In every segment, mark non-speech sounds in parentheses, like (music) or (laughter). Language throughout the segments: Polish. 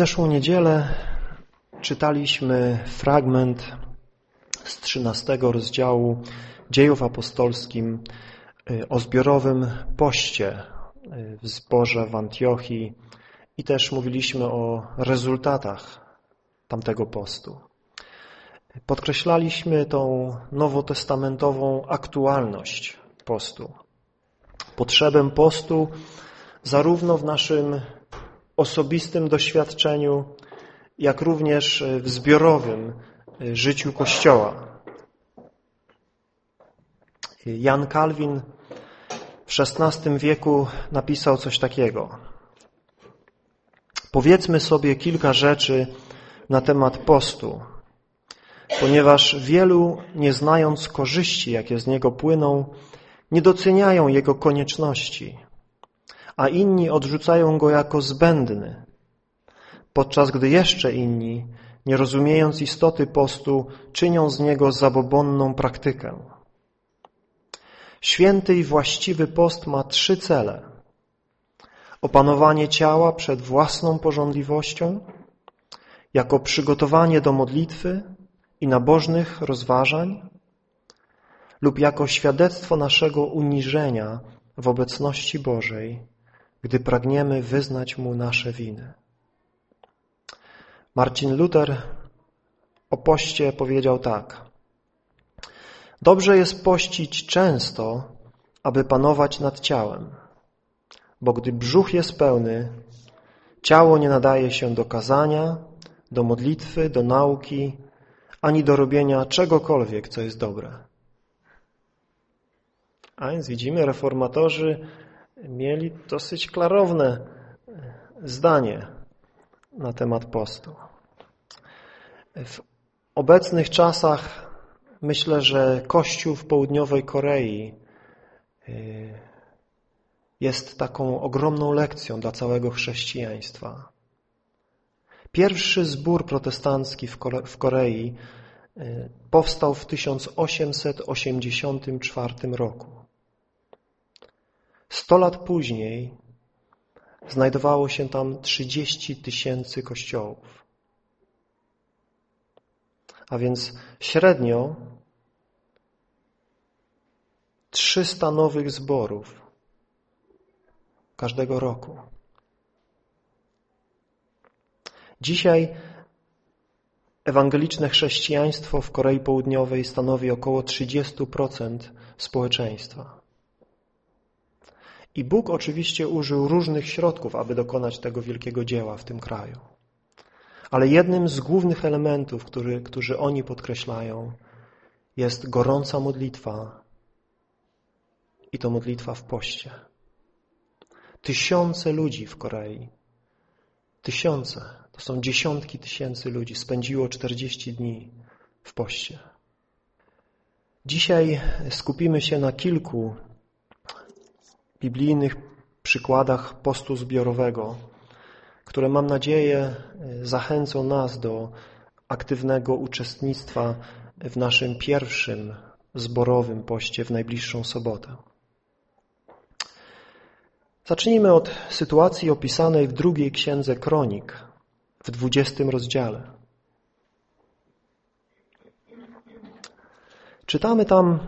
zeszłą niedzielę czytaliśmy fragment z 13 rozdziału Dziejów Apostolskim y, o zbiorowym poście y, w zborze w Antiochii i też mówiliśmy o rezultatach tamtego postu. Podkreślaliśmy tą nowotestamentową aktualność postu. Potrzebę postu zarówno w naszym osobistym doświadczeniu, jak również w zbiorowym życiu Kościoła. Jan Kalwin w XVI wieku napisał coś takiego. Powiedzmy sobie kilka rzeczy na temat postu, ponieważ wielu, nie znając korzyści, jakie z niego płyną, nie doceniają jego konieczności, a inni odrzucają go jako zbędny, podczas gdy jeszcze inni, nie rozumiejąc istoty postu, czynią z niego zabobonną praktykę. Święty i właściwy post ma trzy cele. Opanowanie ciała przed własną porządliwością, jako przygotowanie do modlitwy i nabożnych rozważań lub jako świadectwo naszego uniżenia w obecności Bożej, gdy pragniemy wyznać Mu nasze winy. Marcin Luther o poście powiedział tak. Dobrze jest pościć często, aby panować nad ciałem, bo gdy brzuch jest pełny, ciało nie nadaje się do kazania, do modlitwy, do nauki, ani do robienia czegokolwiek, co jest dobre. A więc widzimy, reformatorzy mieli dosyć klarowne zdanie na temat postu. W obecnych czasach myślę, że Kościół w południowej Korei y, jest taką ogromną lekcją dla całego chrześcijaństwa. Pierwszy zbór protestancki w Korei y, powstał w 1884 roku. Sto lat później znajdowało się tam 30 tysięcy kościołów. A więc średnio 300 nowych zborów każdego roku. Dzisiaj ewangeliczne chrześcijaństwo w Korei Południowej stanowi około 30% społeczeństwa. I Bóg oczywiście użył różnych środków, aby dokonać tego wielkiego dzieła w tym kraju. Ale jednym z głównych elementów, który, którzy oni podkreślają, jest gorąca modlitwa i to modlitwa w poście. Tysiące ludzi w Korei, tysiące, to są dziesiątki tysięcy ludzi, spędziło 40 dni w poście. Dzisiaj skupimy się na kilku biblijnych przykładach postu zbiorowego, które mam nadzieję e, zachęcą nas do aktywnego uczestnictwa w naszym pierwszym zborowym poście w najbliższą sobotę. Zacznijmy od sytuacji opisanej w drugiej księdze Kronik, w dwudziestym rozdziale. Czytamy tam,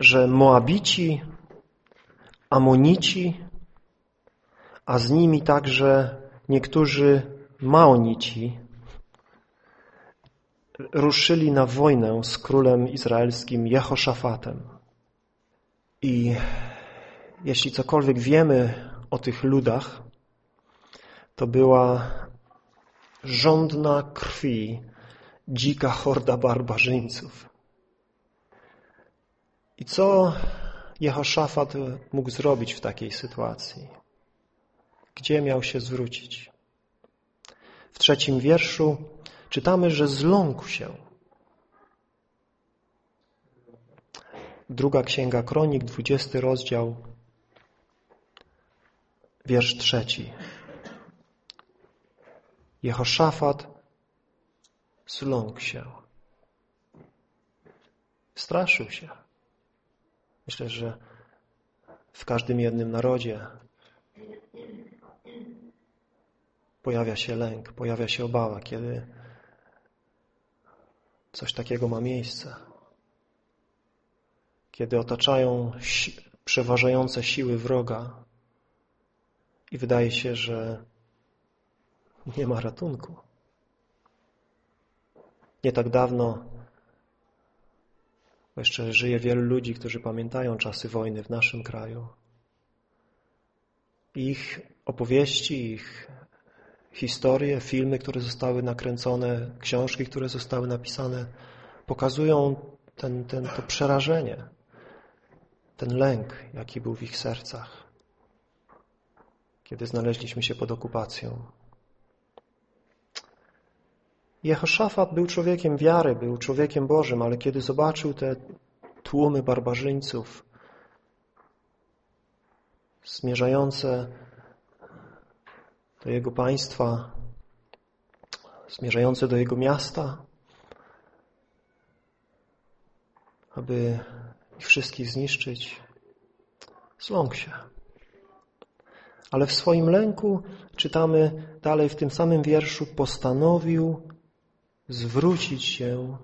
że Moabici Amonici, a z nimi także niektórzy Maonici ruszyli na wojnę z królem izraelskim Jehoszafatem. I jeśli cokolwiek wiemy o tych ludach, to była żądna krwi dzika horda barbarzyńców. I co Jehoszafat mógł zrobić w takiej sytuacji? Gdzie miał się zwrócić? W trzecim wierszu czytamy, że zląkł się. Druga Księga Kronik, dwudziesty rozdział, wiersz trzeci. Jehoszafat zląkł się. Straszył się. Myślę, że w każdym jednym narodzie pojawia się lęk, pojawia się obawa, kiedy coś takiego ma miejsce. Kiedy otaczają si przeważające siły wroga i wydaje się, że nie ma ratunku. Nie tak dawno, bo jeszcze żyje wielu ludzi, którzy pamiętają czasy wojny w naszym kraju. Ich opowieści, ich historie, filmy, które zostały nakręcone, książki, które zostały napisane, pokazują ten, ten, to przerażenie, ten lęk, jaki był w ich sercach, kiedy znaleźliśmy się pod okupacją. Jehoszafat był człowiekiem wiary, był człowiekiem Bożym, ale kiedy zobaczył te tłumy barbarzyńców zmierzające do jego państwa, zmierzające do jego miasta, aby ich wszystkich zniszczyć, zląkł się. Ale w swoim lęku, czytamy dalej w tym samym wierszu, postanowił zwrócić się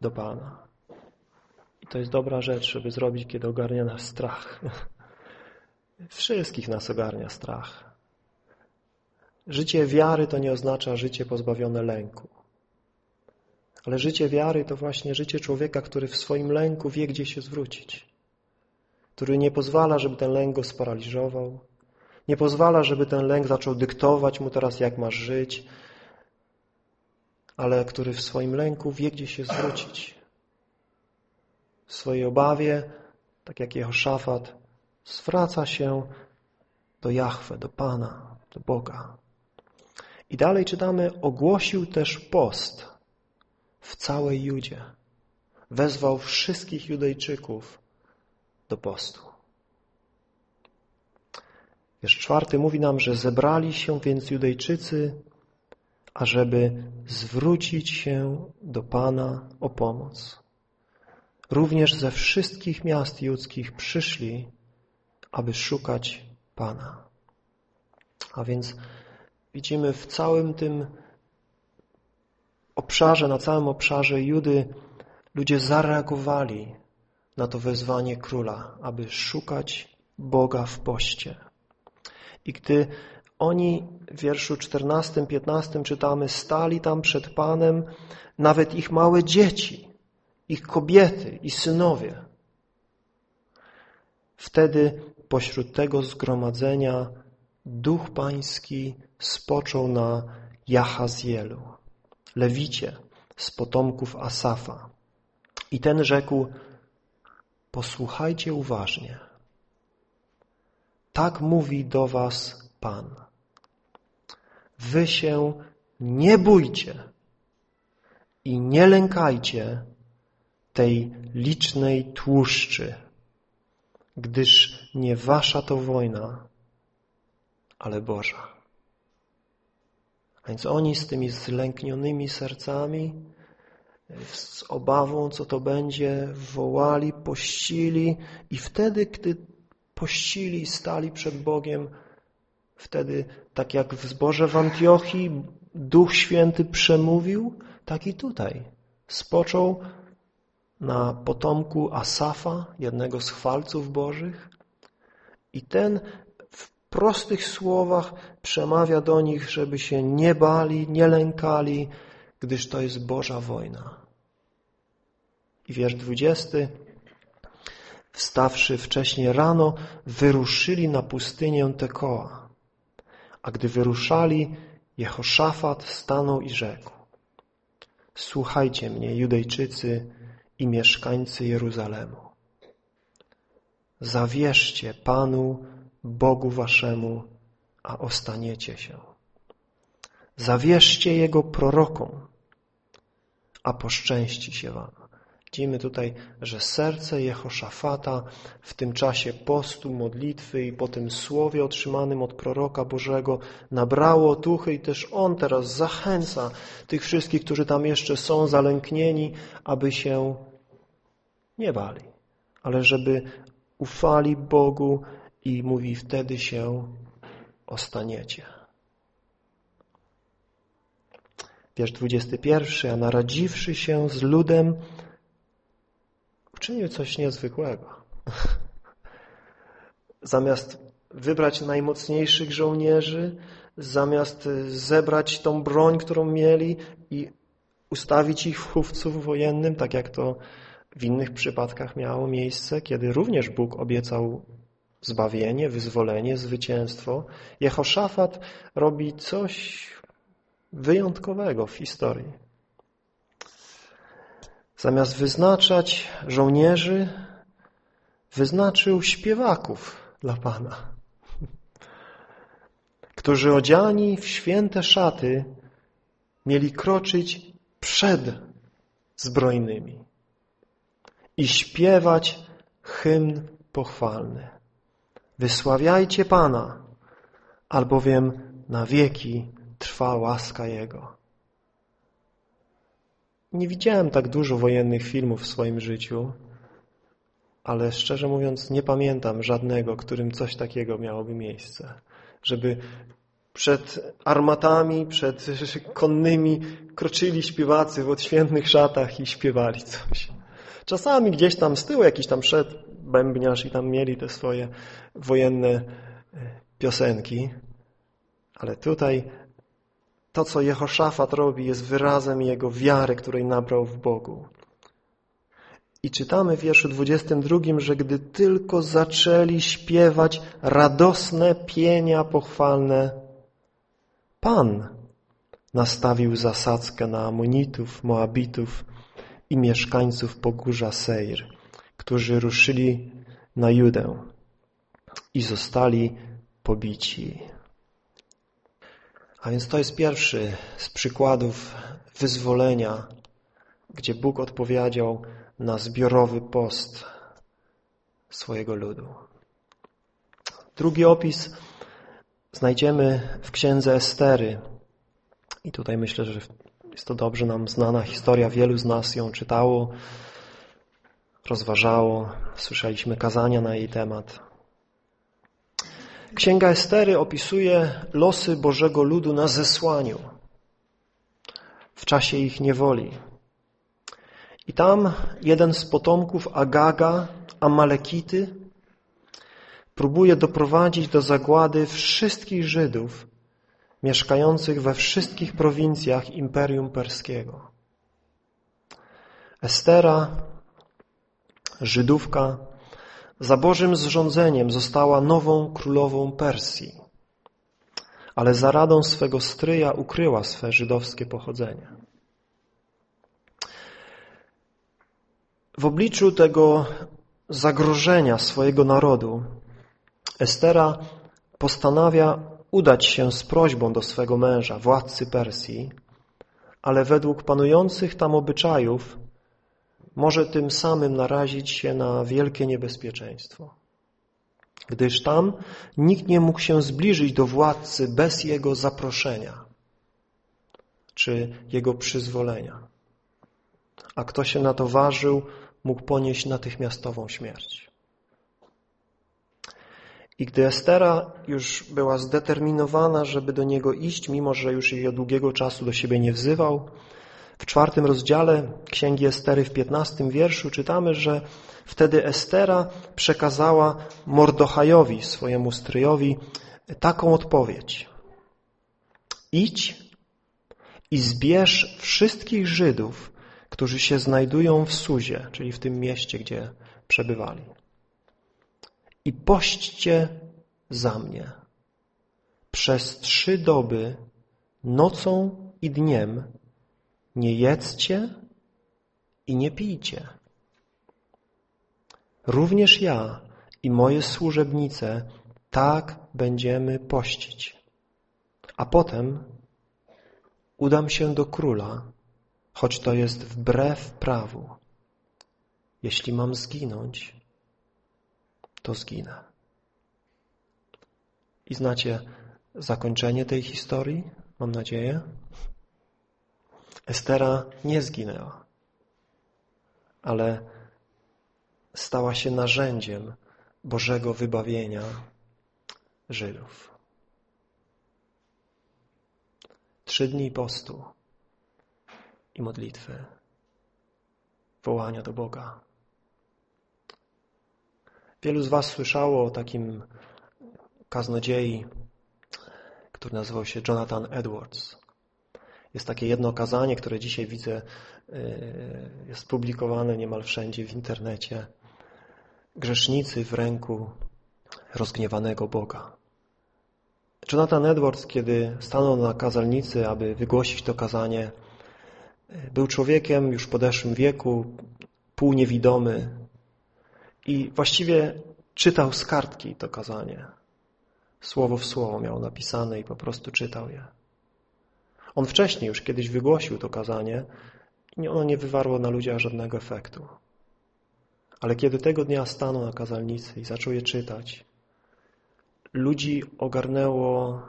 do Pana. I to jest dobra rzecz, żeby zrobić, kiedy ogarnia nas strach. (laughs) Wszystkich nas ogarnia strach. Życie wiary to nie oznacza życie pozbawione lęku. Ale życie wiary to właśnie życie człowieka, który w swoim lęku wie, gdzie się zwrócić. Który nie pozwala, żeby ten lęk go sparaliżował. Nie pozwala, żeby ten lęk zaczął dyktować mu teraz, jak masz żyć. Ale który w swoim lęku wie, gdzie się zwrócić. W swojej obawie, tak jak Jehoszafat, zwraca się do Jahwe, do Pana, do Boga. I dalej czytamy, ogłosił też post w całej Judzie. Wezwał wszystkich Judejczyków do postu. Wiersz czwarty mówi nam, że zebrali się więc Judejczycy, ażeby zwrócić się do Pana o pomoc. Również ze wszystkich miast judzkich przyszli, aby szukać Pana. A więc widzimy w całym tym obszarze, na całym obszarze Judy ludzie zareagowali na to wezwanie króla, aby szukać Boga w poście. I gdy oni w wierszu 14-15 czytamy, stali tam przed Panem nawet ich małe dzieci, ich kobiety i synowie. Wtedy pośród tego zgromadzenia Duch Pański spoczął na Jahazielu, Lewicie z potomków Asafa. I ten rzekł, posłuchajcie uważnie. Tak mówi do was Pan. Wy się nie bójcie i nie lękajcie tej licznej tłuszczy, gdyż nie wasza to wojna, ale Boża. A więc oni z tymi zlęknionymi sercami, z obawą, co to będzie, wołali, pościli i wtedy, gdy pościli i stali przed Bogiem, wtedy, tak jak w zborze w Antiochii Duch Święty przemówił, tak i tutaj spoczął na potomku Asafa, jednego z chwalców Bożych i ten prostych słowach przemawia do nich, żeby się nie bali, nie lękali, gdyż to jest Boża wojna. I wiersz dwudziesty. Wstawszy wcześniej rano, wyruszyli na pustynię Tekoa. A gdy wyruszali, Jehoszafat stanął i rzekł. Słuchajcie mnie, Judejczycy i mieszkańcy Jeruzalemu. Zawierzcie Panu Bogu waszemu, a ostaniecie się. Zawierzcie Jego prorokom, a poszczęści się wam. Widzimy tutaj, że serce Jehoszafata w tym czasie postu, modlitwy i po tym słowie otrzymanym od proroka Bożego nabrało otuchy i też on teraz zachęca tych wszystkich, którzy tam jeszcze są zalęknieni, aby się nie bali, ale żeby ufali Bogu i mówi, wtedy się ostaniecie. Wiersz 21. A naradziwszy się z ludem, uczynił coś niezwykłego. Zamiast wybrać najmocniejszych żołnierzy, zamiast zebrać tą broń, którą mieli i ustawić ich w chówcu wojennym, tak jak to w innych przypadkach miało miejsce, kiedy również Bóg obiecał zbawienie, wyzwolenie, zwycięstwo. Jehoszafat robi coś wyjątkowego w historii. Zamiast wyznaczać żołnierzy, wyznaczył śpiewaków dla Pana, (laughs) którzy odziani w święte szaty mieli kroczyć przed zbrojnymi i śpiewać hymn pochwalny. Wysławiajcie Pana, albowiem na wieki trwa łaska Jego. Nie widziałem tak dużo wojennych filmów w swoim życiu, ale szczerze mówiąc nie pamiętam żadnego, którym coś takiego miałoby miejsce. Żeby przed armatami, przed (laughs) konnymi kroczyli śpiewacy w odświętnych szatach i śpiewali coś. Czasami gdzieś tam z tyłu jakiś tam szedł bębniarz i tam mieli te swoje wojenne e, piosenki, ale tutaj to, co Jehoszafat robi, jest wyrazem jego wiary, której nabrał w Bogu. I czytamy w wierszu 22, że gdy tylko zaczęli śpiewać radosne pienia pochwalne, Pan nastawił zasadzkę na Amonitów, Moabitów i mieszkańców Pogórza Seir, którzy ruszyli na Judę i zostali pobici. A więc to jest pierwszy z przykładów wyzwolenia, gdzie Bóg odpowiedział na zbiorowy post swojego ludu. Drugi opis znajdziemy w księdze Estery. I tutaj myślę, że jest to dobrze nam znana historia. Wielu z nas ją czytało, rozważało, słyszeliśmy kazania na jej temat. Księga Estery opisuje losy Bożego ludu na zesłaniu w czasie ich niewoli. I tam jeden z potomków Agaga, Amalekity, próbuje doprowadzić do zagłady wszystkich Żydów mieszkających we wszystkich prowincjach Imperium Perskiego. Estera, Żydówka, za Bożym zrządzeniem została nową królową Persji, ale za radą swego stryja ukryła swe żydowskie pochodzenie. W obliczu tego zagrożenia swojego narodu Estera postanawia udać się z prośbą do swego męża, władcy Persji, ale według panujących tam obyczajów może tym samym narazić się na wielkie niebezpieczeństwo. Gdyż tam nikt nie mógł się zbliżyć do władcy bez jego zaproszenia czy jego przyzwolenia. A kto się na to ważył, mógł ponieść natychmiastową śmierć. I gdy Estera już była zdeterminowana, żeby do niego iść, mimo że już jej od długiego czasu do siebie nie wzywał, w czwartym rozdziale Księgi Estery w piętnastym wierszu czytamy, że wtedy Estera przekazała Mordochajowi, swojemu stryjowi, taką odpowiedź. Idź i zbierz wszystkich Żydów, którzy się znajdują w Suzie, czyli w tym mieście, gdzie przebywali i pośćcie za mnie. Przez trzy doby, nocą i dniem, nie jedzcie i nie pijcie. Również ja i moje służebnice tak będziemy pościć. A potem udam się do króla, choć to jest wbrew prawu. Jeśli mam zginąć, to zginę. I znacie zakończenie tej historii, mam nadzieję? Estera nie zginęła, ale stała się narzędziem Bożego wybawienia Żydów. Trzy dni postu i modlitwy, wołania do Boga. Wielu z Was słyszało o takim kaznodziei, który nazywał się Jonathan Edwards. Jest takie jedno kazanie, które dzisiaj widzę, y, jest publikowane niemal wszędzie w internecie. Grzesznicy w ręku rozgniewanego Boga. Jonathan Edwards, kiedy stanął na kazalnicy, aby wygłosić to kazanie, był człowiekiem już w podeszłym wieku, półniewidomy i właściwie czytał z kartki to kazanie. Słowo w słowo miał napisane i po prostu czytał je. On wcześniej już kiedyś wygłosił to kazanie i ono nie wywarło na ludziach żadnego efektu. Ale kiedy tego dnia stanął na kazalnicy i zaczął je czytać, ludzi ogarnęło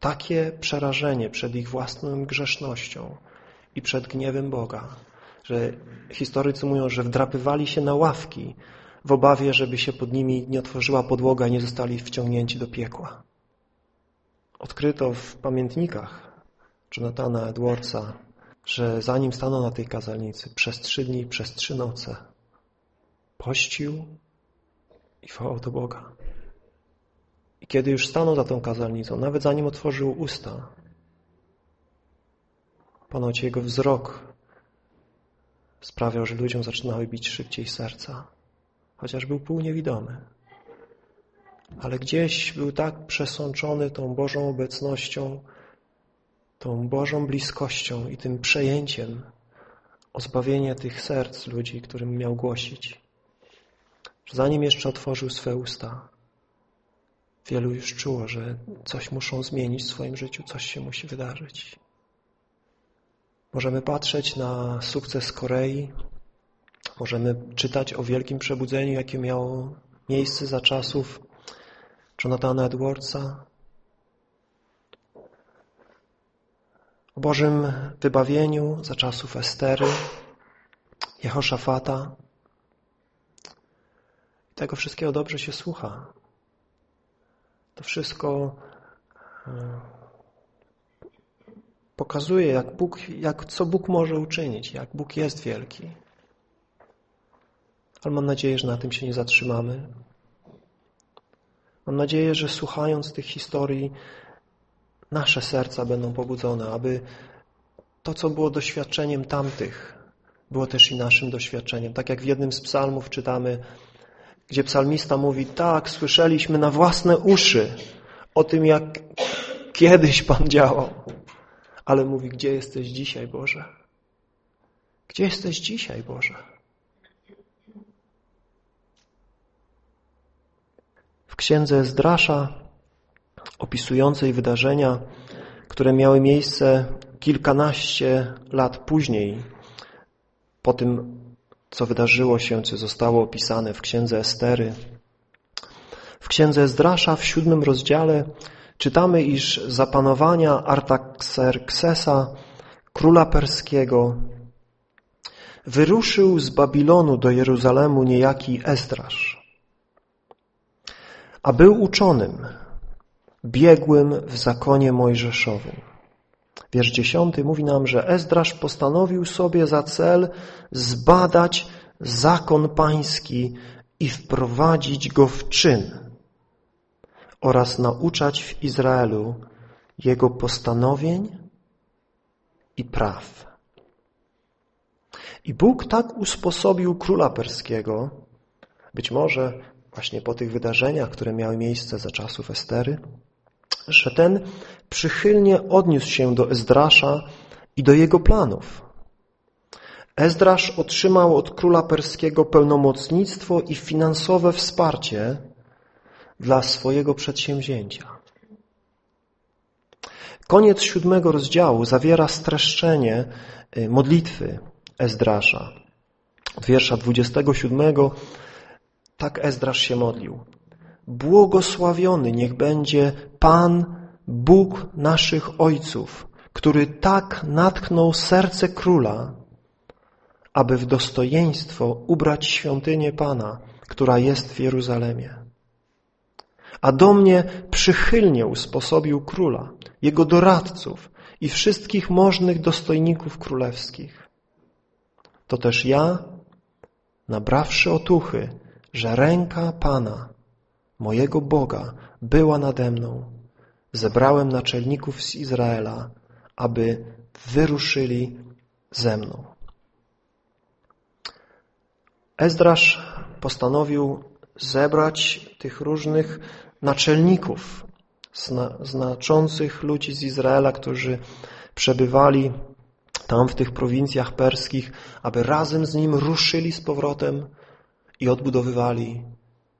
takie przerażenie przed ich własną grzesznością i przed gniewem Boga, że historycy mówią, że wdrapywali się na ławki w obawie, żeby się pod nimi nie otworzyła podłoga i nie zostali wciągnięci do piekła. Odkryto w pamiętnikach Jonathana Edwardsa, że zanim stanął na tej kazalnicy przez trzy dni, przez trzy noce pościł i wołał do Boga. I kiedy już stanął za tą kazalnicą, nawet zanim otworzył usta, ponoć jego wzrok sprawiał, że ludziom zaczynały bić szybciej serca, chociaż był półniewidomy. Ale gdzieś był tak przesączony tą Bożą obecnością, tą Bożą bliskością i tym przejęciem o zbawienie tych serc ludzi, którym miał głosić. Zanim jeszcze otworzył swe usta, Wielu już czuło, że coś muszą zmienić w swoim życiu, coś się musi wydarzyć. Możemy patrzeć na sukces Korei, możemy czytać o wielkim przebudzeniu, jakie miało miejsce za czasów Jonathana Edwardsa, o Bożym wybawieniu za czasów Estery, Jehoszafata. Tego wszystkiego dobrze się słucha. To wszystko e, pokazuje, jak Bóg, jak, co Bóg może uczynić, jak Bóg jest wielki. Ale mam nadzieję, że na tym się nie zatrzymamy. Mam nadzieję, że słuchając tych historii nasze serca będą pobudzone, aby to, co było doświadczeniem tamtych, było też i naszym doświadczeniem. Tak jak w jednym z psalmów czytamy, gdzie psalmista mówi, tak, słyszeliśmy na własne uszy o tym, jak kiedyś Pan działał. Ale mówi, gdzie jesteś dzisiaj, Boże? Gdzie jesteś dzisiaj, Boże? W księdze Zdrasza opisującej wydarzenia, które miały miejsce kilkanaście lat później, po tym co wydarzyło się, co zostało opisane w księdze Estery. W księdze Ezdrasza w siódmym rozdziale czytamy, iż za panowania Artaxerxesa, króla perskiego, wyruszył z Babilonu do Jeruzalemu niejaki Ezdrasz, a był uczonym, biegłym w zakonie mojżeszowym. Wiersz dziesiąty mówi nam, że Ezdrasz postanowił sobie za cel zbadać zakon pański i wprowadzić go w czyn oraz nauczać w Izraelu jego postanowień i praw. I Bóg tak usposobił króla perskiego, być może właśnie po tych wydarzeniach, które miały miejsce za czasów Estery, że ten przychylnie odniósł się do Ezdrasza i do jego planów. Ezdrasz otrzymał od króla perskiego pełnomocnictwo i finansowe wsparcie dla swojego przedsięwzięcia. Koniec siódmego rozdziału zawiera streszczenie y, modlitwy Ezdrasza. Od wiersza 27 tak Ezdrasz się modlił. Błogosławiony niech będzie Pan, Bóg naszych ojców, który tak natknął serce króla, aby w dostojeństwo ubrać świątynię Pana, która jest w Jeruzalemie. A do mnie przychylnie usposobił króla, jego doradców i wszystkich możnych dostojników królewskich. To też ja, nabrawszy otuchy, że ręka Pana, mojego Boga, była nade mną, zebrałem naczelników z Izraela, aby wyruszyli ze mną. Ezdrasz postanowił zebrać tych różnych naczelników, zna, znaczących ludzi z Izraela, którzy przebywali tam w tych prowincjach perskich, aby razem z nim ruszyli z powrotem i odbudowywali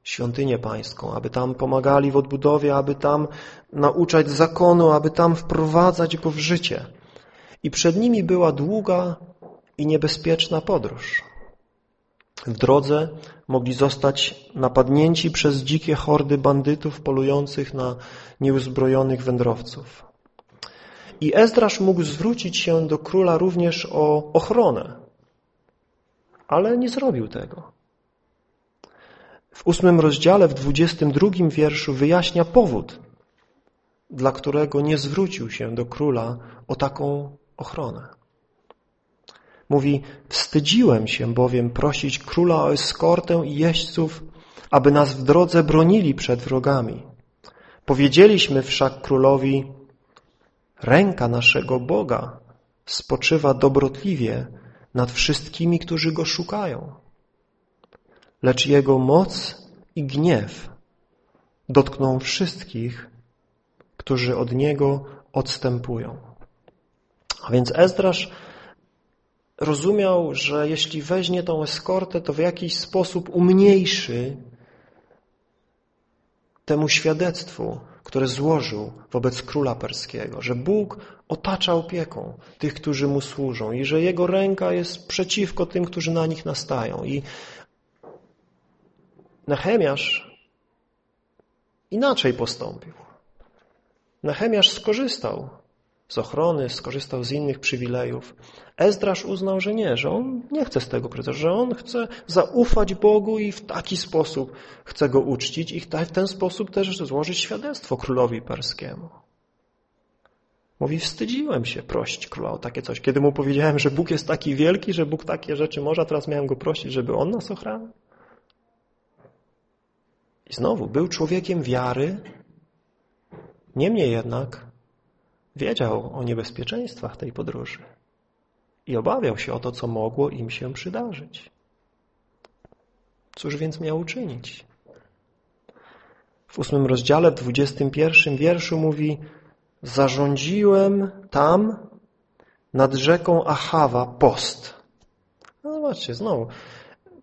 świątynię pańską, aby tam pomagali w odbudowie, aby tam nauczać zakonu, aby tam wprowadzać go w życie. I przed nimi była długa i niebezpieczna podróż. W drodze mogli zostać napadnięci przez dzikie hordy bandytów polujących na nieuzbrojonych wędrowców. I Ezdrasz mógł zwrócić się do króla również o ochronę, ale nie zrobił tego. W ósmym rozdziale, w dwudziestym drugim wierszu wyjaśnia powód, dla którego nie zwrócił się do króla o taką ochronę. Mówi, wstydziłem się bowiem prosić króla o eskortę i jeźdźców, aby nas w drodze bronili przed wrogami. Powiedzieliśmy wszak królowi, ręka naszego Boga spoczywa dobrotliwie nad wszystkimi, którzy Go szukają. Lecz Jego moc i gniew dotkną wszystkich, którzy od Niego odstępują. A więc Ezdrasz rozumiał, że jeśli weźmie tą eskortę, to w jakiś sposób umniejszy temu świadectwu, które złożył wobec króla perskiego, że Bóg otacza opieką tych, którzy mu służą i że Jego ręka jest przeciwko tym, którzy na nich nastają. I Nehemiasz inaczej postąpił. Nehemiasz skorzystał z ochrony, skorzystał z innych przywilejów. Ezdrasz uznał, że nie, że on nie chce z tego korzystać, że on chce zaufać Bogu i w taki sposób chce Go uczcić i w ten sposób też złożyć świadectwo królowi perskiemu. Mówi, wstydziłem się prosić króla o takie coś. Kiedy mu powiedziałem, że Bóg jest taki wielki, że Bóg takie rzeczy może, teraz miałem go prosić, żeby on nas ochranił. I znowu, był człowiekiem wiary, niemniej jednak wiedział o niebezpieczeństwach tej podróży i obawiał się o to, co mogło im się przydarzyć. Cóż więc miał uczynić? W ósmym rozdziale, w dwudziestym pierwszym wierszu mówi Zarządziłem tam nad rzeką Achawa post. No zobaczcie, znowu.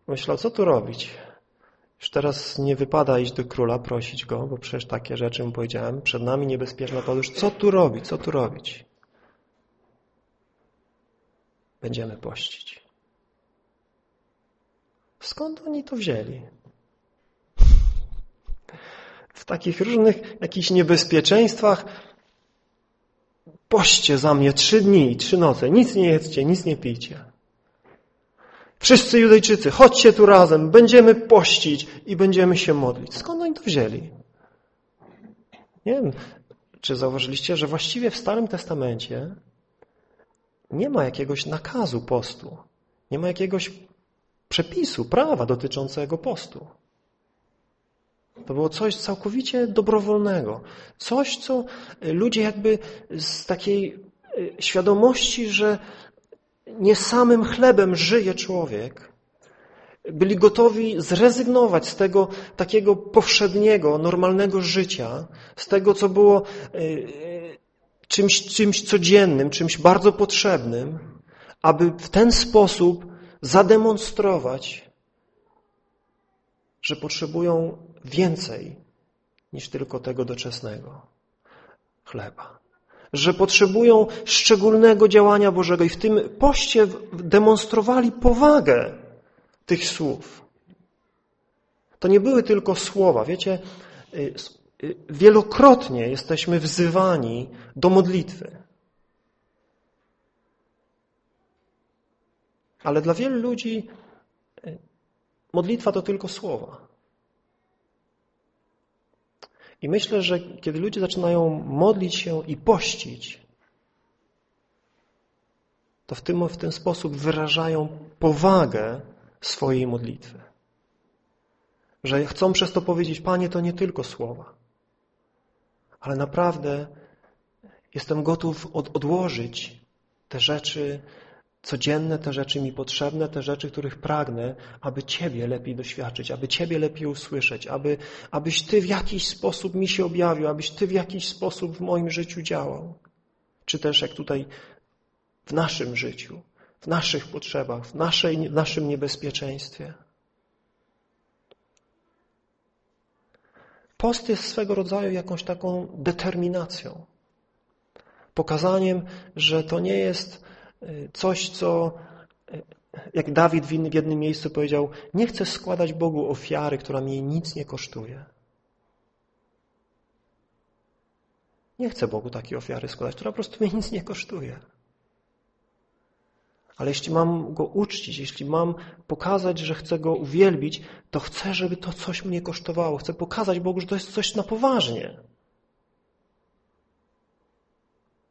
Myślał, co tu robić? Już teraz nie wypada iść do króla, prosić go, bo przecież takie rzeczy mu powiedziałem. Przed nami niebezpieczna podróż. Co tu robić? Co tu robić? Będziemy pościć. Skąd oni to wzięli? W takich różnych jakichś niebezpieczeństwach poście za mnie trzy dni i trzy noce. Nic nie jedzcie, nic nie pijcie. Wszyscy Judejczycy, chodźcie tu razem, będziemy pościć i będziemy się modlić. Skąd oni to wzięli? Nie wiem, czy zauważyliście, że właściwie w Starym Testamencie nie ma jakiegoś nakazu postu, nie ma jakiegoś przepisu, prawa dotyczącego postu. To było coś całkowicie dobrowolnego. Coś, co ludzie jakby z takiej e, świadomości, że nie samym chlebem żyje człowiek, byli gotowi zrezygnować z tego takiego powszedniego, normalnego życia, z tego, co było e, czymś, czymś codziennym, czymś bardzo potrzebnym, aby w ten sposób zademonstrować, że potrzebują więcej niż tylko tego doczesnego chleba że potrzebują szczególnego działania Bożego i w tym poście demonstrowali powagę tych słów. To nie były tylko słowa. Wiecie, y, y, wielokrotnie jesteśmy wzywani do modlitwy. Ale dla wielu ludzi y, modlitwa to tylko słowa. I myślę, że kiedy ludzie zaczynają modlić się i pościć, to w, tym, w ten sposób wyrażają powagę swojej modlitwy. Że chcą przez to powiedzieć, Panie, to nie tylko słowa, ale naprawdę jestem gotów od, odłożyć te rzeczy codzienne, te rzeczy mi potrzebne, te rzeczy, których pragnę, aby Ciebie lepiej doświadczyć, aby Ciebie lepiej usłyszeć, aby, abyś Ty w jakiś sposób mi się objawił, abyś Ty w jakiś sposób w moim życiu działał. Czy też jak tutaj w naszym życiu, w naszych potrzebach, w, naszej, w naszym niebezpieczeństwie. Post jest swego rodzaju jakąś taką determinacją. Pokazaniem, że to nie jest coś, co jak Dawid w jednym miejscu powiedział, nie chcę składać Bogu ofiary, która mi nic nie kosztuje. Nie chcę Bogu takiej ofiary składać, która po prostu mnie nic nie kosztuje. Ale jeśli mam Go uczcić, jeśli mam pokazać, że chcę Go uwielbić, to chcę, żeby to coś mnie kosztowało. Chcę pokazać Bogu, że to jest coś na poważnie.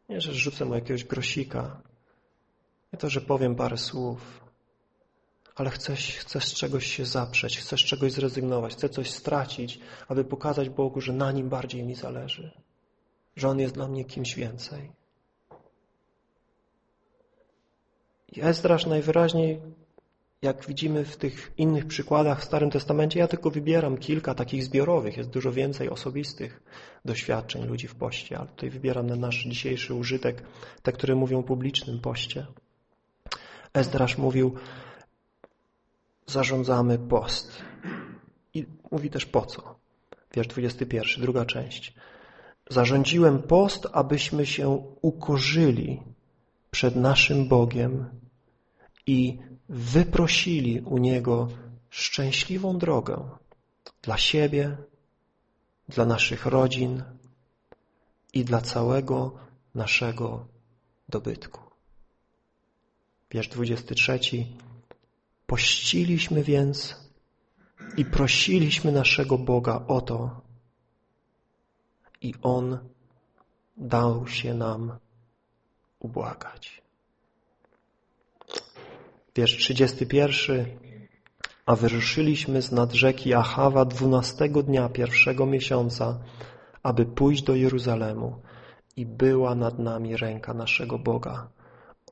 Nie, że rzucę mu jakiegoś grosika. Nie to, że powiem parę słów. Ale chcę, chcę z czegoś się zaprzeć, chcę z czegoś zrezygnować, chcę coś stracić, aby pokazać Bogu, że na Nim bardziej mi zależy. Że On jest dla mnie kimś więcej. I Ezdrasz najwyraźniej, jak widzimy w tych innych przykładach w Starym Testamencie, ja tylko wybieram kilka takich zbiorowych, jest dużo więcej osobistych doświadczeń ludzi w poście, ale tutaj wybieram na nasz dzisiejszy użytek te, które mówią o publicznym poście. Ezdrasz mówił, zarządzamy post. I mówi też po co. Wiersz 21, druga część. Zarządziłem post, abyśmy się ukorzyli przed naszym Bogiem i wyprosili u Niego szczęśliwą drogę dla siebie, dla naszych rodzin i dla całego naszego dobytku. Wiersz 23. Pościliśmy więc i prosiliśmy naszego Boga o to i On dał się nam ubłagać. Wiersz 31. A wyruszyliśmy z nad rzeki Achawa dwunastego dnia pierwszego miesiąca, aby pójść do Jeruzalemu i była nad nami ręka naszego Boga.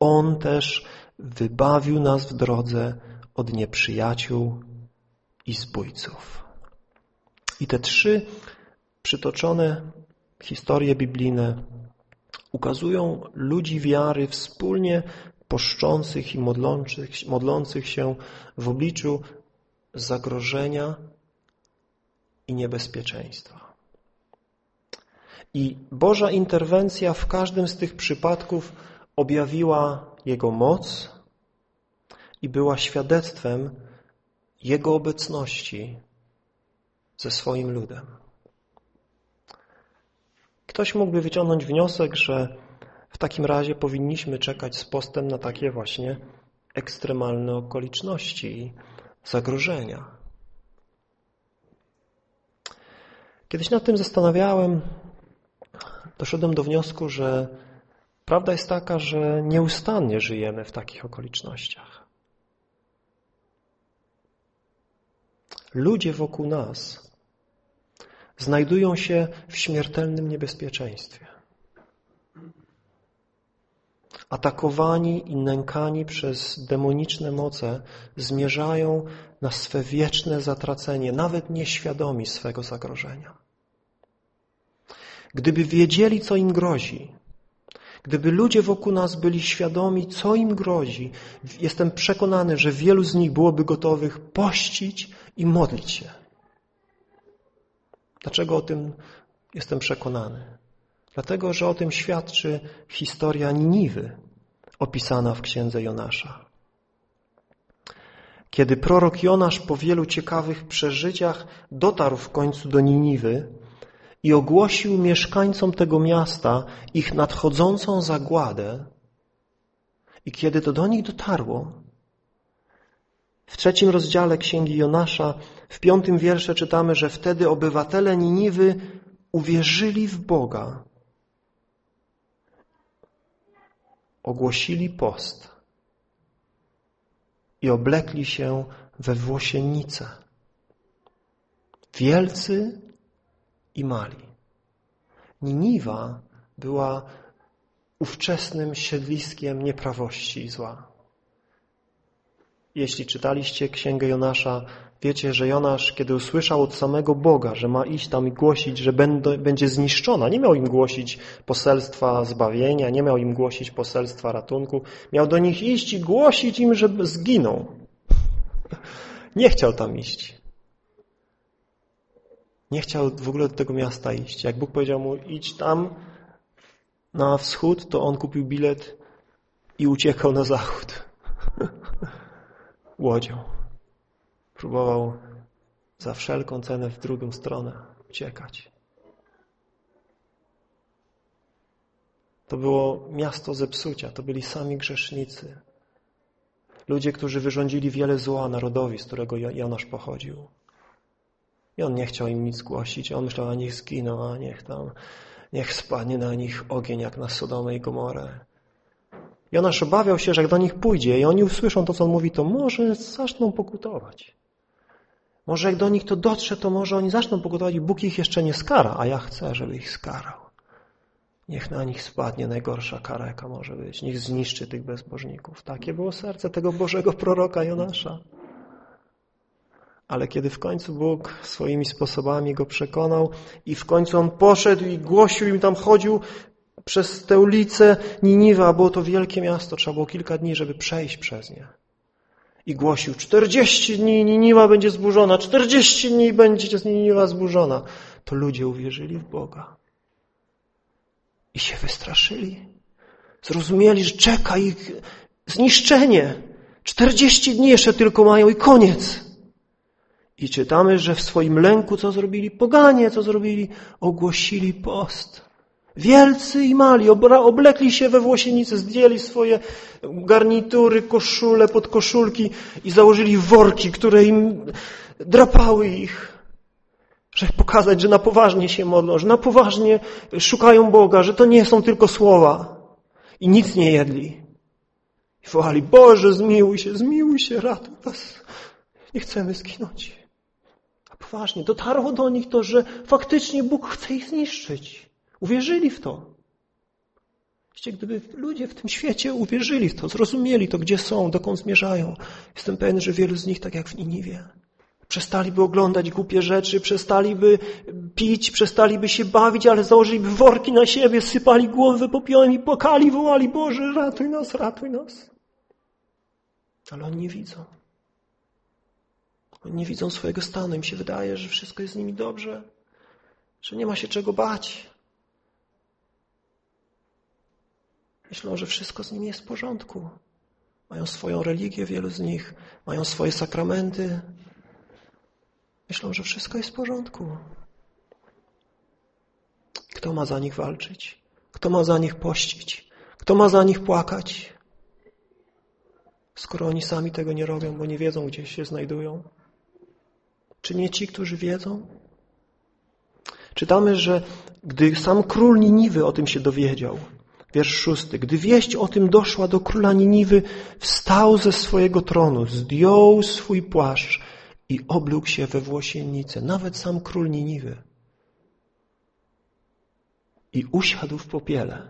On też wybawił nas w drodze od nieprzyjaciół i zbójców. I te trzy przytoczone historie biblijne ukazują ludzi wiary wspólnie poszczących i modlących, modlących się w obliczu zagrożenia i niebezpieczeństwa. I Boża interwencja w każdym z tych przypadków objawiła Jego moc i była świadectwem Jego obecności ze swoim ludem. Ktoś mógłby wyciągnąć wniosek, że w takim razie powinniśmy czekać z postem na takie właśnie ekstremalne okoliczności i zagrożenia. Kiedyś nad tym zastanawiałem, doszedłem do wniosku, że prawda jest taka, że nieustannie żyjemy w takich okolicznościach. Ludzie wokół nas znajdują się w śmiertelnym niebezpieczeństwie. Atakowani i nękani przez demoniczne moce zmierzają na swe wieczne zatracenie, nawet nieświadomi swego zagrożenia. Gdyby wiedzieli, co im grozi, gdyby ludzie wokół nas byli świadomi, co im grozi, jestem przekonany, że wielu z nich byłoby gotowych pościć i modlić się. Dlaczego o tym jestem przekonany? Dlatego, że o tym świadczy historia Niniwy, opisana w księdze Jonasza. Kiedy prorok Jonasz po wielu ciekawych przeżyciach dotarł w końcu do Niniwy i ogłosił mieszkańcom tego miasta ich nadchodzącą zagładę, i kiedy to do nich dotarło, w trzecim rozdziale Księgi Jonasza, w piątym wiersze czytamy, że wtedy obywatele Niniwy uwierzyli w Boga ogłosili post i oblekli się we włosienice. Wielcy i mali. Niniwa była ówczesnym siedliskiem nieprawości i zła. Jeśli czytaliście Księgę Jonasza, wiecie, że Jonasz, kiedy usłyszał od samego Boga, że ma iść tam i głosić, że będzie zniszczona, nie miał im głosić poselstwa zbawienia, nie miał im głosić poselstwa ratunku, miał do nich iść i głosić im, że zginą. Nie chciał tam iść. Nie chciał w ogóle do tego miasta iść. Jak Bóg powiedział mu, idź tam na wschód, to on kupił bilet i uciekał na zachód. (laughs) Łodzią. Próbował za wszelką cenę w drugą stronę uciekać. To było miasto zepsucia, to byli sami grzesznicy. Ludzie, którzy wyrządzili wiele zła narodowi, z którego Jonasz pochodził. I on nie chciał im nic głosić. On myślał, a niech zginą, a niech tam, niech spadnie na nich ogień jak na Sodomę i Gomorę. Jonasz obawiał się, że jak do nich pójdzie i oni usłyszą to, co on mówi, to może zaczną pokutować. Może jak do nich to dotrze, to może oni zaczną pokutować i Bóg ich jeszcze nie skara, a ja chcę, żeby ich skarał. Niech na nich spadnie najgorsza kara, jaka może być. Niech zniszczy tych bezbożników. Takie było serce tego Bożego proroka Jonasza. Ale kiedy w końcu Bóg swoimi sposobami go przekonał i w końcu on poszedł i głosił im tam chodził przez tę ulicę Niniwa, było to wielkie miasto, trzeba było kilka dni, żeby przejść przez nie. I głosił, 40 dni Niniwa będzie zburzona, 40 dni będzie Niniwa zburzona. To ludzie uwierzyli w Boga. I się wystraszyli. Zrozumieli, że czeka ich zniszczenie. 40 dni jeszcze tylko mają i koniec. I czytamy, że w swoim lęku co zrobili? Poganie co zrobili? Ogłosili post. Wielcy i mali oblekli się we włosienice, zdjęli swoje garnitury, koszule, podkoszulki i założyli worki, które im drapały ich. Żeby pokazać, że na poważnie się modlą, że na poważnie szukają Boga, że to nie są tylko słowa. I nic nie jedli. I wołali, Boże, zmiłuj się, zmiłuj się, ratuj nas. Nie chcemy zginąć. Poważnie, dotarło do nich to, że faktycznie Bóg chce ich zniszczyć. Uwierzyli w to. Wiecie, gdyby ludzie w tym świecie uwierzyli w to, zrozumieli to, gdzie są, dokąd zmierzają, jestem pewien, że wielu z nich, tak jak w Niniwie, przestaliby oglądać głupie rzeczy, przestaliby pić, przestaliby się bawić, ale założyliby worki na siebie, sypali głowy popiołem i płakali, wołali, Boże, ratuj nas, ratuj nas. Ale oni nie widzą. Oni nie widzą swojego stanu. Im się wydaje, że wszystko jest z nimi dobrze, że nie ma się czego bać. Myślą, że wszystko z nimi jest w porządku. Mają swoją religię, wielu z nich, mają swoje sakramenty. Myślą, że wszystko jest w porządku. Kto ma za nich walczyć? Kto ma za nich pościć? Kto ma za nich płakać? Skoro oni sami tego nie robią, bo nie wiedzą, gdzie się znajdują. Czy nie ci, którzy wiedzą? Czytamy, że gdy sam król Niniwy o tym się dowiedział, Wiersz szósty. Gdy wieść o tym doszła do króla Niniwy, wstał ze swojego tronu, zdjął swój płaszcz i oblógł się we włosiennicę. Nawet sam król Niniwy. I usiadł w popiele.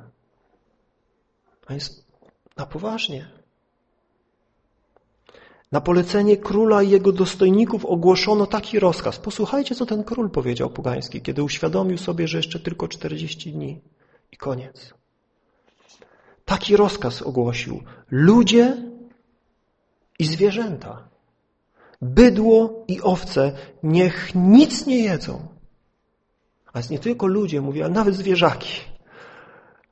A jest na poważnie. Na polecenie króla i jego dostojników ogłoszono taki rozkaz. Posłuchajcie, co ten król powiedział pogański, kiedy uświadomił sobie, że jeszcze tylko 40 dni i koniec. Taki rozkaz ogłosił. Ludzie i zwierzęta, bydło i owce niech nic nie jedzą. A jest nie tylko ludzie, mówię, ale nawet zwierzaki.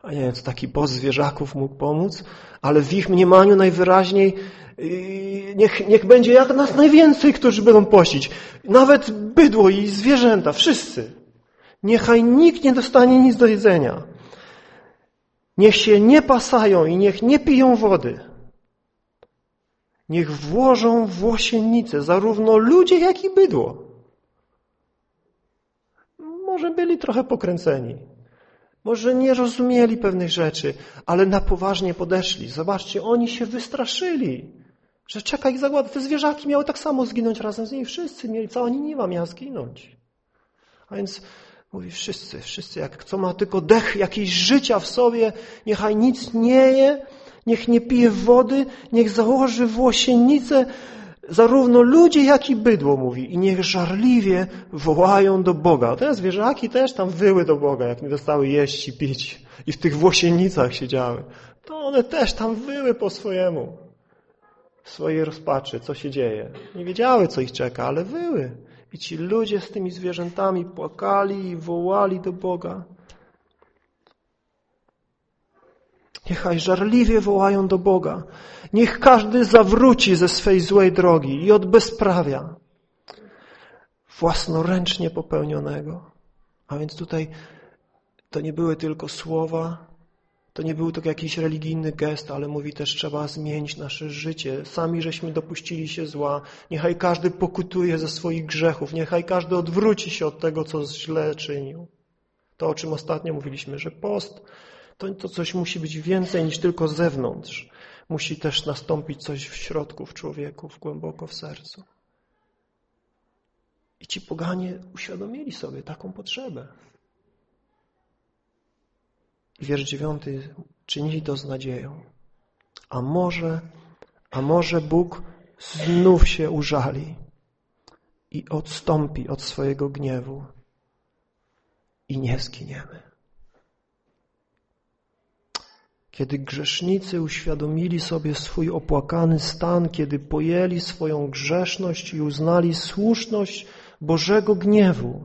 A nie co taki boss zwierzaków mógł pomóc, ale w ich mniemaniu najwyraźniej yy, niech, niech będzie jak nas najwięcej, którzy będą posić. Nawet bydło i zwierzęta, wszyscy. Niechaj nikt nie dostanie nic do jedzenia. Niech się nie pasają i niech nie piją wody. Niech włożą w łosiennicę zarówno ludzie, jak i bydło. Może byli trochę pokręceni. Może nie rozumieli pewnych rzeczy, ale na poważnie podeszli. Zobaczcie, oni się wystraszyli, że czeka ich zagłada. Te zwierzaki miały tak samo zginąć razem z nimi. Wszyscy mieli, cała Niniwa miała zginąć. A więc mówi wszyscy, wszyscy, jak kto ma tylko dech jakiejś życia w sobie, niechaj nic nie je, niech nie pije wody, niech założy włosienicę, zarówno ludzie, jak i bydło, mówi, i niech żarliwie wołają do Boga. Te zwierzaki też tam wyły do Boga, jak nie dostały jeść i pić i w tych włosienicach siedziały. To one też tam wyły po swojemu, w swojej rozpaczy, co się dzieje. Nie wiedziały, co ich czeka, ale wyły. I ci ludzie z tymi zwierzętami płakali i wołali do Boga. Niechaj żarliwie wołają do Boga. Niech każdy zawróci ze swej złej drogi i od bezprawia własnoręcznie popełnionego. A więc tutaj to nie były tylko słowa, to nie był tylko jakiś religijny gest, ale mówi też trzeba zmienić nasze życie. Sami żeśmy dopuścili się zła. Niechaj każdy pokutuje ze swoich grzechów. Niechaj każdy odwróci się od tego, co źle czynił. To, o czym ostatnio mówiliśmy, że post to, to coś musi być więcej niż tylko zewnątrz. Musi też nastąpić coś w środku, w człowieku, w głęboko w sercu. I ci poganie uświadomili sobie taką potrzebę. I wiersz dziewiąty czynili to z nadzieją. A może, a może Bóg znów się użali i odstąpi od swojego gniewu i nie zginiemy. Kiedy grzesznicy uświadomili sobie swój opłakany stan, kiedy pojęli swoją grzeszność i uznali słuszność Bożego gniewu,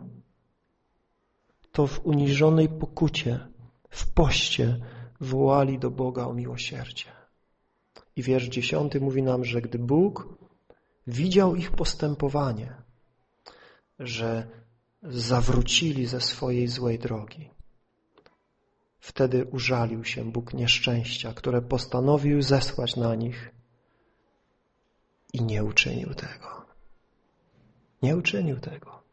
to w uniżonej pokucie, w poście wołali do Boga o miłosierdzie. I wiersz dziesiąty mówi nam, że gdy Bóg widział ich postępowanie, że zawrócili ze swojej złej drogi, Wtedy użalił się Bóg nieszczęścia, które postanowił zesłać na nich i nie uczynił tego. Nie uczynił tego.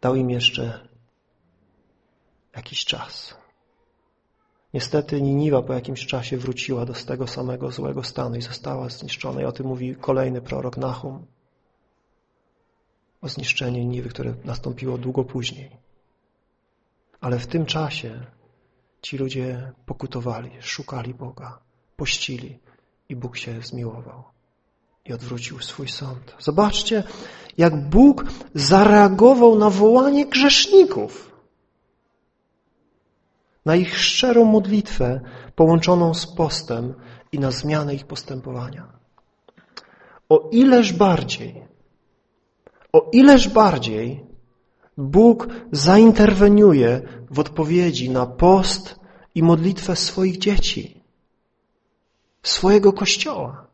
Dał im jeszcze jakiś czas. Niestety Niniwa po jakimś czasie wróciła do tego samego złego stanu i została zniszczona. I o tym mówi kolejny prorok Nahum. O zniszczeniu Niniwy, które nastąpiło długo później. Ale w tym czasie Ci ludzie pokutowali, szukali Boga, pościli i Bóg się zmiłował i odwrócił swój sąd. Zobaczcie, jak Bóg zareagował na wołanie grzeszników, na ich szczerą modlitwę połączoną z postem i na zmianę ich postępowania. O ileż bardziej, o ileż bardziej Bóg zainterweniuje w odpowiedzi na post i modlitwę swoich dzieci, swojego Kościoła.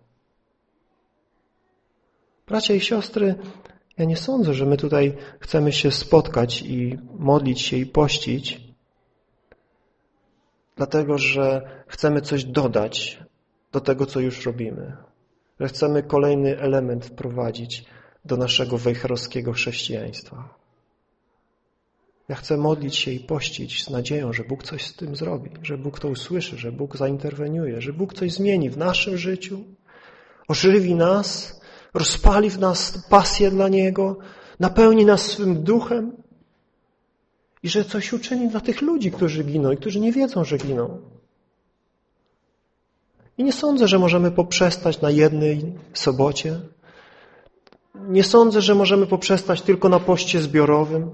Bracia i siostry, ja nie sądzę, że my tutaj chcemy się spotkać i modlić się i pościć, dlatego że chcemy coś dodać do tego, co już robimy. Że chcemy kolejny element wprowadzić do naszego wejherowskiego chrześcijaństwa. Ja chcę modlić się i pościć z nadzieją, że Bóg coś z tym zrobi, że Bóg to usłyszy, że Bóg zainterweniuje, że Bóg coś zmieni w naszym życiu, ożywi nas, rozpali w nas pasję dla Niego, napełni nas swym duchem i że coś uczyni dla tych ludzi, którzy giną i którzy nie wiedzą, że giną. I nie sądzę, że możemy poprzestać na jednej sobocie. Nie sądzę, że możemy poprzestać tylko na poście zbiorowym.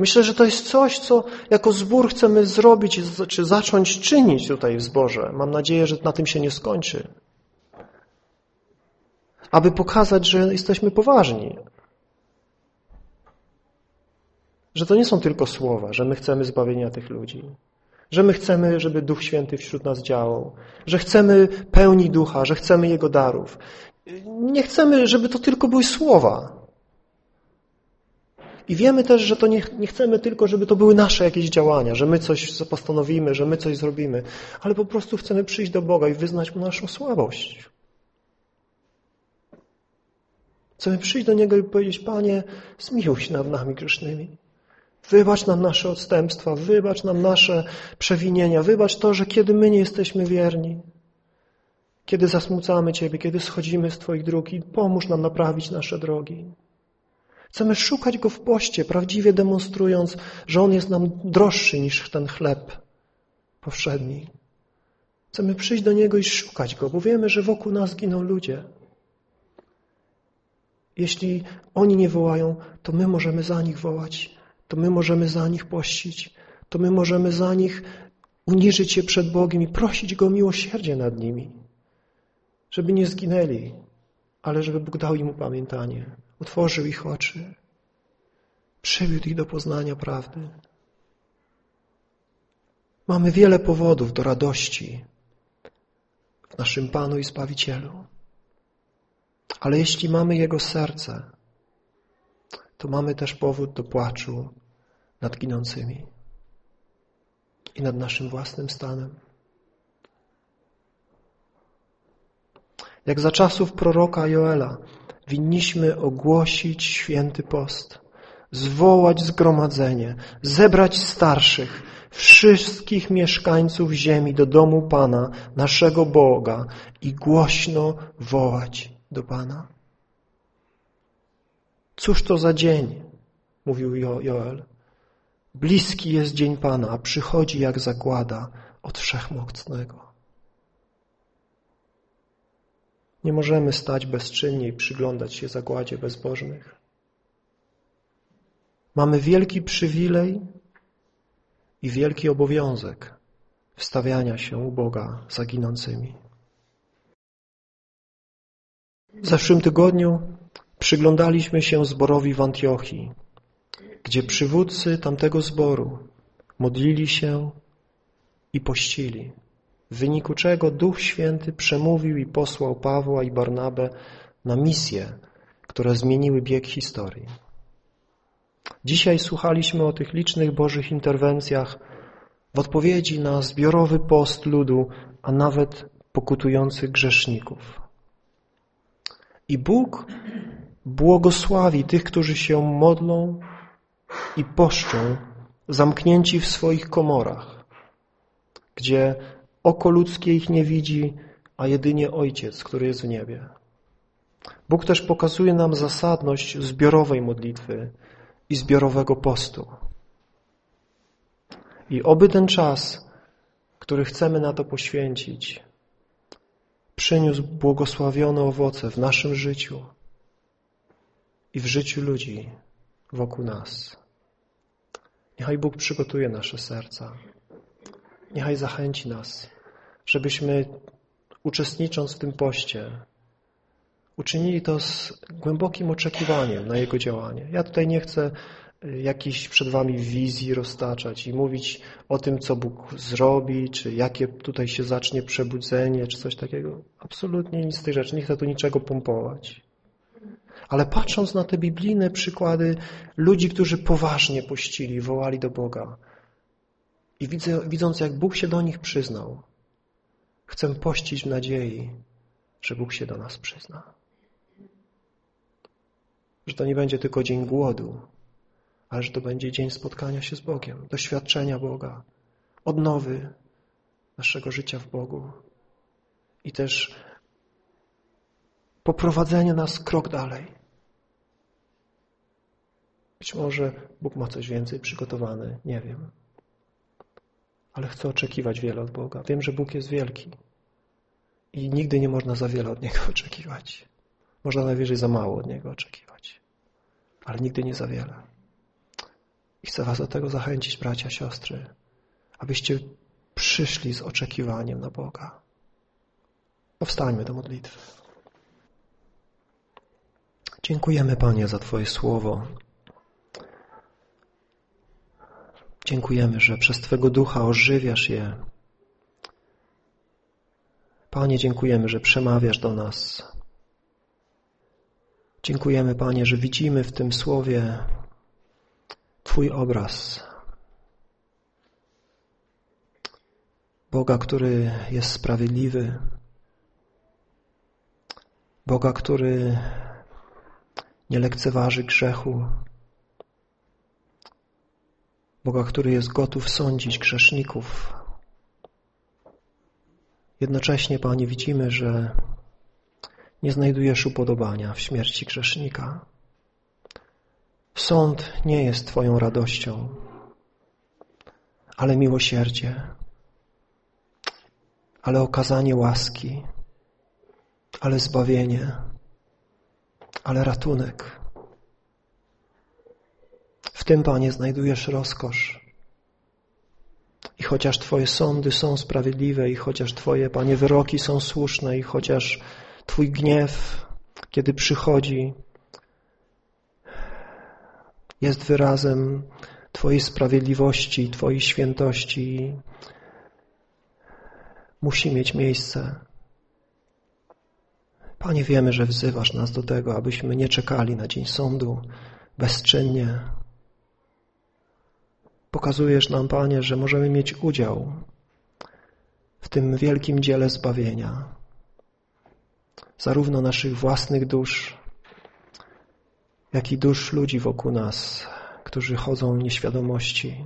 Myślę, że to jest coś, co jako zbór chcemy zrobić, czy zacząć czynić tutaj w zborze. Mam nadzieję, że na tym się nie skończy. Aby pokazać, że jesteśmy poważni. Że to nie są tylko słowa, że my chcemy zbawienia tych ludzi. Że my chcemy, żeby Duch Święty wśród nas działał. Że chcemy pełni Ducha, że chcemy Jego darów. Nie chcemy, żeby to tylko były słowa. I wiemy też, że to nie, nie chcemy tylko, żeby to były nasze jakieś działania, że my coś postanowimy, że my coś zrobimy, ale po prostu chcemy przyjść do Boga i wyznać Mu naszą słabość. Chcemy przyjść do Niego i powiedzieć, Panie, zmiłuj się nad nami grzesznymi. Wybacz nam nasze odstępstwa, wybacz nam nasze przewinienia, wybacz to, że kiedy my nie jesteśmy wierni, kiedy zasmucamy Ciebie, kiedy schodzimy z Twoich dróg i pomóż nam naprawić nasze drogi. Chcemy szukać Go w poście, prawdziwie demonstrując, że On jest nam droższy niż ten chleb powszedni. Chcemy przyjść do Niego i szukać Go, bo wiemy, że wokół nas giną ludzie. Jeśli oni nie wołają, to my możemy za nich wołać, to my możemy za nich pościć, to my możemy za nich uniżyć się przed Bogiem i prosić Go o miłosierdzie nad nimi, żeby nie zginęli, ale żeby Bóg dał im upamiętanie, otworzył ich oczy, przywiódł ich do poznania prawdy. Mamy wiele powodów do radości w naszym Panu i Zbawicielu. Ale jeśli mamy Jego serce, to mamy też powód do płaczu nad ginącymi i nad naszym własnym stanem. Jak za czasów proroka Joela winniśmy ogłosić święty post, zwołać zgromadzenie, zebrać starszych, wszystkich mieszkańców ziemi do domu Pana, naszego Boga i głośno wołać do Pana. Cóż to za dzień, mówił jo Joel. Bliski jest dzień Pana, a przychodzi jak zagłada od Wszechmocnego. Nie możemy stać bezczynnie i przyglądać się zagładzie bezbożnych. Mamy wielki przywilej i wielki obowiązek wstawiania się u Boga zaginącymi. W zeszłym tygodniu przyglądaliśmy się zborowi w Antiochii, gdzie przywódcy tamtego zboru modlili się i pościli, w wyniku czego Duch Święty przemówił i posłał Pawła i Barnabę na misje, które zmieniły bieg historii. Dzisiaj słuchaliśmy o tych licznych Bożych interwencjach w odpowiedzi na zbiorowy post ludu, a nawet pokutujących grzeszników. I Bóg błogosławi tych, którzy się modlą i poszczą, zamknięci w swoich komorach, gdzie oko ludzkie ich nie widzi, a jedynie Ojciec, który jest w niebie. Bóg też pokazuje nam zasadność zbiorowej modlitwy i zbiorowego postu. I oby ten czas, który chcemy na to poświęcić, przyniósł błogosławione owoce w naszym życiu i w życiu ludzi wokół nas. Niechaj Bóg przygotuje nasze serca. Niechaj zachęci nas, żebyśmy uczestnicząc w tym poście uczynili to z głębokim oczekiwaniem na Jego działanie. Ja tutaj nie chcę jakiejś przed wami wizji roztaczać i mówić o tym, co Bóg zrobi, czy jakie tutaj się zacznie przebudzenie, czy coś takiego. Absolutnie nic z tych rzeczy. Nie chcę tu niczego pompować. Ale patrząc na te biblijne przykłady ludzi, którzy poważnie pościli, wołali do Boga i widzę, widząc, jak Bóg się do nich przyznał, chcę pościć w nadziei, że Bóg się do nas przyzna. Że to nie będzie tylko dzień głodu, ale że to będzie dzień spotkania się z Bogiem, doświadczenia Boga, odnowy naszego życia w Bogu i też poprowadzenia nas krok dalej. Być może Bóg ma coś więcej przygotowane, nie wiem. Ale chcę oczekiwać wiele od Boga. Wiem, że Bóg jest wielki i nigdy nie można za wiele od Niego (laughs) oczekiwać. Można najwyżej za mało od Niego oczekiwać, ale nigdy nie za wiele. I chcę was do tego zachęcić, bracia, siostry, abyście przyszli z oczekiwaniem na Boga. Powstańmy do modlitwy. Dziękujemy, Panie, za Twoje słowo. Dziękujemy, że przez Twego ducha ożywiasz je. Panie, dziękujemy, że przemawiasz do nas. Dziękujemy, Panie, że widzimy w tym słowie Twój obraz. Boga, który jest sprawiedliwy. Boga, który nie lekceważy grzechu. Boga, który jest gotów sądzić grzeszników. Jednocześnie, Panie, widzimy, że nie znajdujesz upodobania w śmierci grzesznika. Sąd nie jest Twoją radością, ale miłosierdzie, ale okazanie łaski, ale zbawienie, ale ratunek. W tym, Panie, znajdujesz rozkosz. I chociaż Twoje sądy są sprawiedliwe i chociaż Twoje, Panie, wyroki są słuszne i chociaż Twój gniew, kiedy przychodzi, jest wyrazem Twojej sprawiedliwości, Twojej świętości, musi mieć miejsce. Panie, wiemy, że wzywasz nas do tego, abyśmy nie czekali na dzień sądu bezczynnie. Pokazujesz nam, Panie, że możemy mieć udział w tym wielkim dziele zbawienia, zarówno naszych własnych dusz, jak i dusz ludzi wokół nas, którzy chodzą w nieświadomości.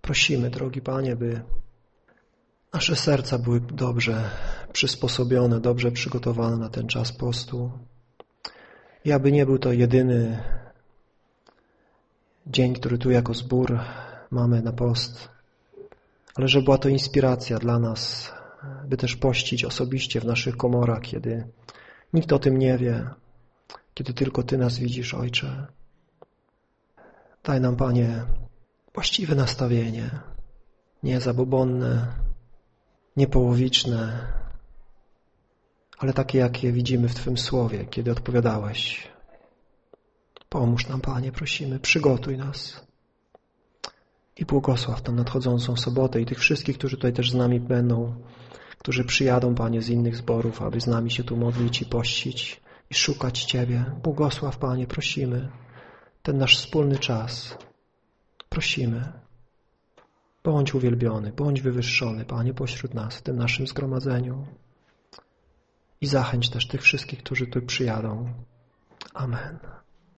Prosimy, drogi Panie, by nasze serca były dobrze przysposobione, dobrze przygotowane na ten czas postu i aby nie był to jedyny dzień, który tu jako zbór mamy na post, ale że była to inspiracja dla nas, by też pościć osobiście w naszych komorach, kiedy nikt o tym nie wie, kiedy tylko Ty nas widzisz, Ojcze. Daj nam, Panie, właściwe nastawienie, nie zabobonne, niepołowiczne, ale takie, jakie widzimy w Twym Słowie, kiedy odpowiadałeś. Pomóż nam, Panie, prosimy, przygotuj nas i błogosław tą nadchodzącą sobotę i tych wszystkich, którzy tutaj też z nami będą, którzy przyjadą, Panie, z innych zborów, aby z nami się tu modlić i pościć i szukać Ciebie. Błogosław, Panie, prosimy, ten nasz wspólny czas. Prosimy. Bądź uwielbiony, bądź wywyższony, Panie, pośród nas, w tym naszym zgromadzeniu. I zachęć też tych wszystkich, którzy tu przyjadą. Amen.